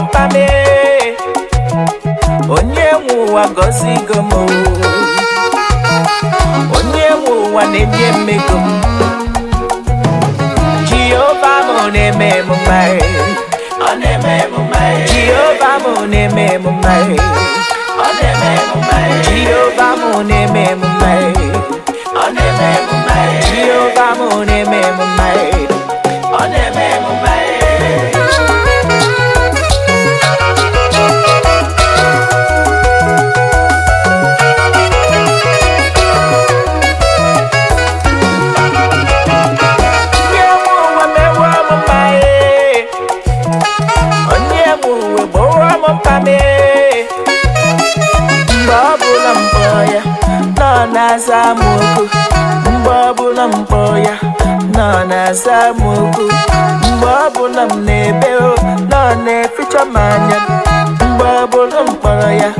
ọba m onye nwe ụwa gọzigo m onye nwe ụwa na-enye mmego m. Jehova m na-eme m mmari jehova m na-eme m mmari jehova m na-eme m mmari na-aza m okwu Mgbe ọbụla m kpọọ ya nọ na-aza m okwu Mgbe ọbụla m na-ebe o nọ na-eficha m anya Mgbe ọbụla m kpọrọ ya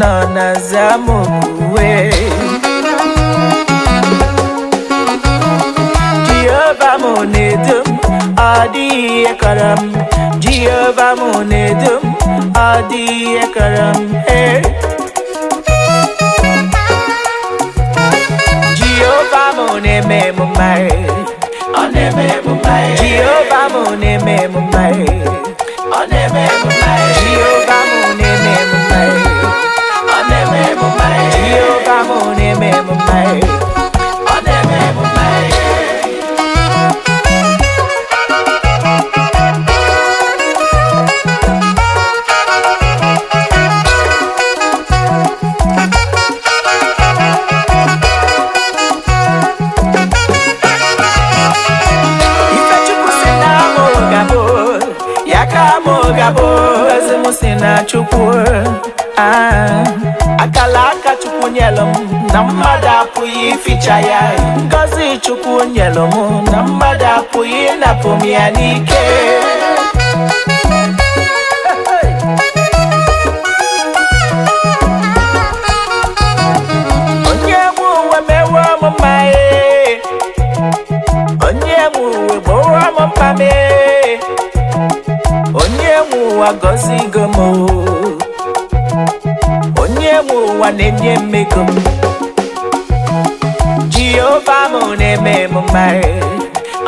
nọ na-aza m okwu wee Jehova m na-edu m ọ dịghị ihe kọrọ m Jehova m na-edu m ọ dịghị ihe kọrọ m hey. Ezi m si na Chukwu akala aka Chukwu nyelụ m na mmadụ apụghị ificha ya Ngọzi Chukwu nyelụ m na mmadụ apụghị ịnapụ m ya ụwa gọzigo m onye nwe ụwa na-enye mmego m. Jehova m na-eme emume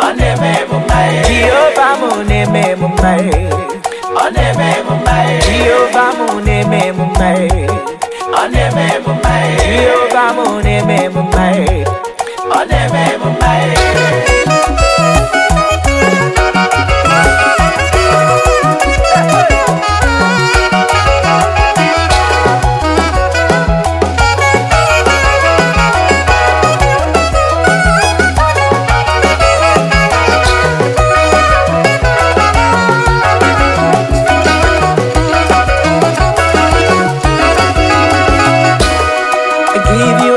ọ na-eme emume Jehova m na-eme emume ọ na-eme emume Jehova m na-eme emume ọ na-eme emume Jehova m na-eme emume ọ na-eme emume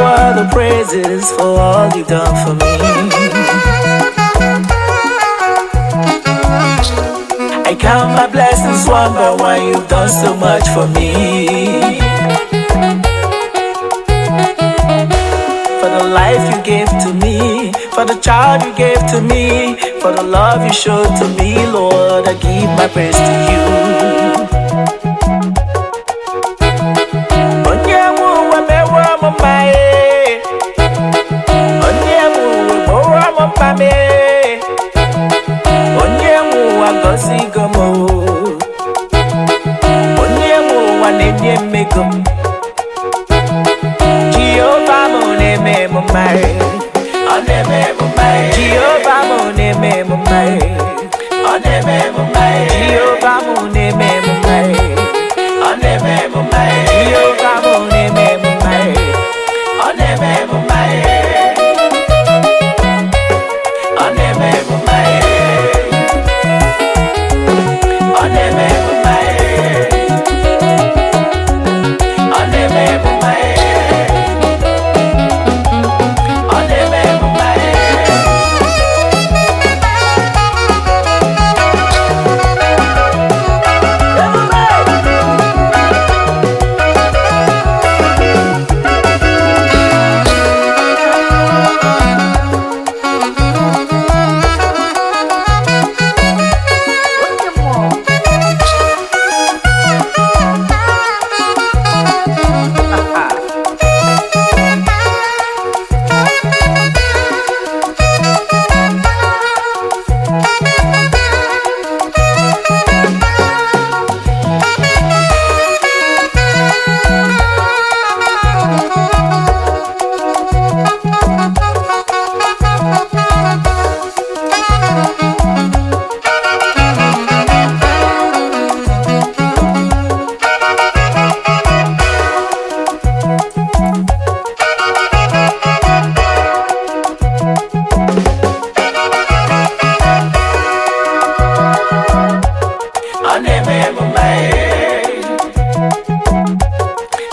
all the praises for all you've done for me. I count my blessings one by one, you've done so much for me. For the life you gave to me, for the child you gave to me, for the love you showed to me, Lord, I give my praise to you. Ụwa na-enye mmego m Jehova m na-eme emume ọ na-eme emume Jehova m na-eme emume ọ na-eme emume Jehova m na-eme emume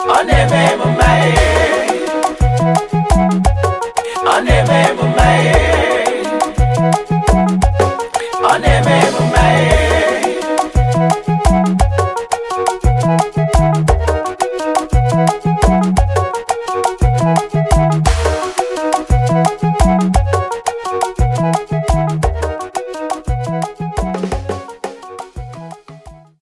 On na-eme